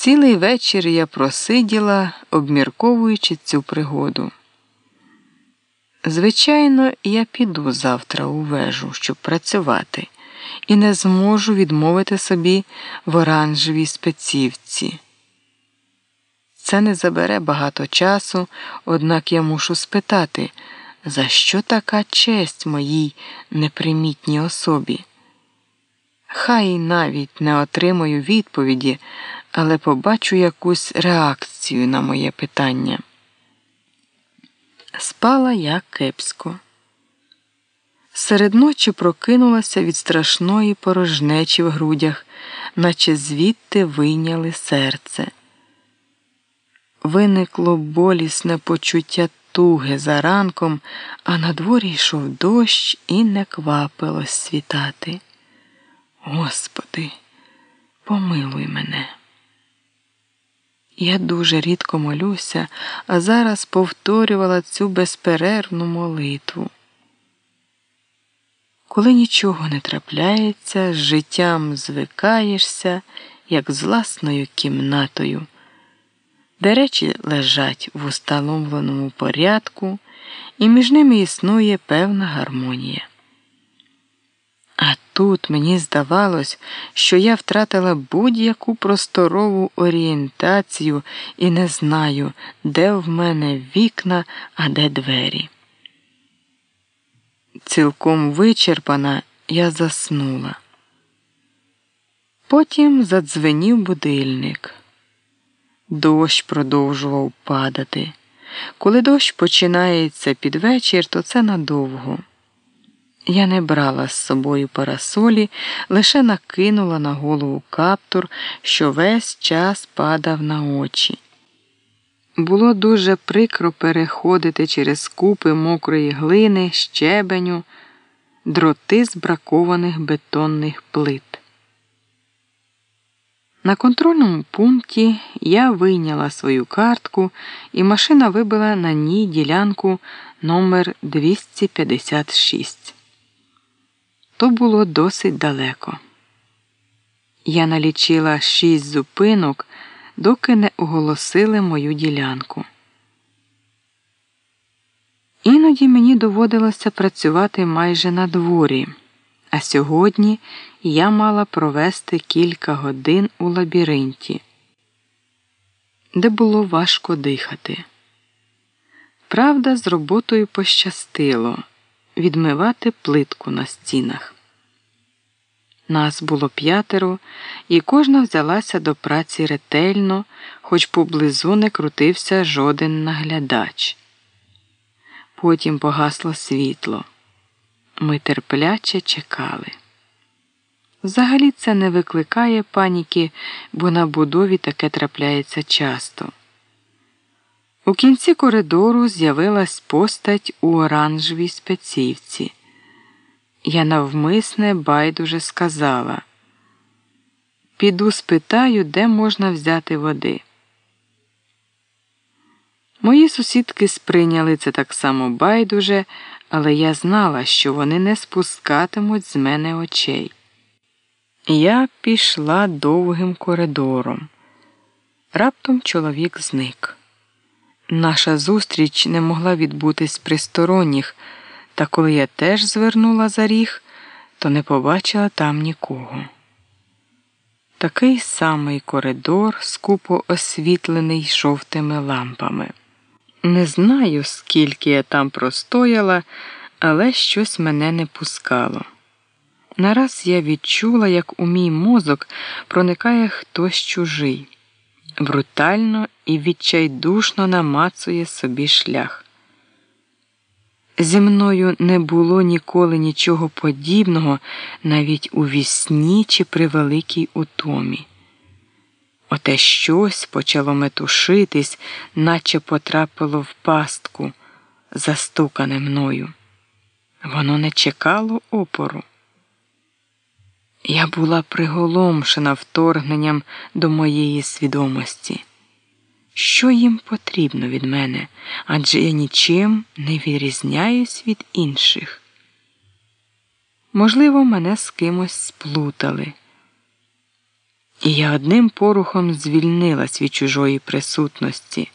Цілий вечір я просиділа, обмірковуючи цю пригоду. Звичайно, я піду завтра у вежу, щоб працювати, і не зможу відмовити собі в оранжевій спецівці. Це не забере багато часу, однак я мушу спитати, за що така честь моїй непримітній особі. Хай навіть не отримую відповіді, але побачу якусь реакцію на моє питання. Спала я кепсько. Серед ночі прокинулася від страшної порожнечі в грудях, наче звідти вийняли серце. Виникло болісне почуття туги за ранком, а на дворі йшов дощ і не квапилось світати. Господи, помилуй мене. Я дуже рідко молюся, а зараз повторювала цю безперервну молитву. Коли нічого не трапляється, з життям звикаєшся, як з власною кімнатою, де речі лежать в установленому порядку, і між ними існує певна гармонія. Тут мені здавалось, що я втратила будь-яку просторову орієнтацію і не знаю, де в мене вікна, а де двері. Цілком вичерпана я заснула. Потім задзвенів будильник. Дощ продовжував падати. Коли дощ починається під вечір, то це надовго. Я не брала з собою парасолі, лише накинула на голову каптур, що весь час падав на очі. Було дуже прикро переходити через купи мокрої глини, щебеню, дроти з бракованих бетонних плит. На контрольному пункті я вийняла свою картку, і машина вибила на ній ділянку номер 256 то було досить далеко. Я налічила шість зупинок, доки не оголосили мою ділянку. Іноді мені доводилося працювати майже на дворі, а сьогодні я мала провести кілька годин у лабіринті, де було важко дихати. Правда, з роботою пощастило відмивати плитку на стінах. Нас було п'ятеро, і кожна взялася до праці ретельно, хоч поблизу не крутився жоден наглядач. Потім погасло світло. Ми терпляче чекали. Взагалі це не викликає паніки, бо на будові таке трапляється часто. У кінці коридору з'явилась постать у оранжевій спецівці. Я навмисне байдуже сказала Піду спитаю, де можна взяти води. Мої сусідки сприйняли це так само байдуже, але я знала, що вони не спускатимуть з мене очей. Я пішла довгим коридором. Раптом чоловік зник. Наша зустріч не могла відбутись при сторонніх, та коли я теж звернула за ріг, то не побачила там нікого. Такий самий коридор, скупо освітлений жовтими лампами. Не знаю, скільки я там простояла, але щось мене не пускало. Нараз я відчула, як у мій мозок проникає хтось чужий брутально і відчайдушно намацує собі шлях. Зі мною не було ніколи нічого подібного навіть у вісні чи при великій утомі. Оте щось почало метушитись, наче потрапило в пастку, застукане мною. Воно не чекало опору. Я була приголомшена вторгненням до моєї свідомості. Що їм потрібно від мене, адже я нічим не відрізняюсь від інших. Можливо, мене з кимось сплутали. І я одним порухом звільнилась від чужої присутності.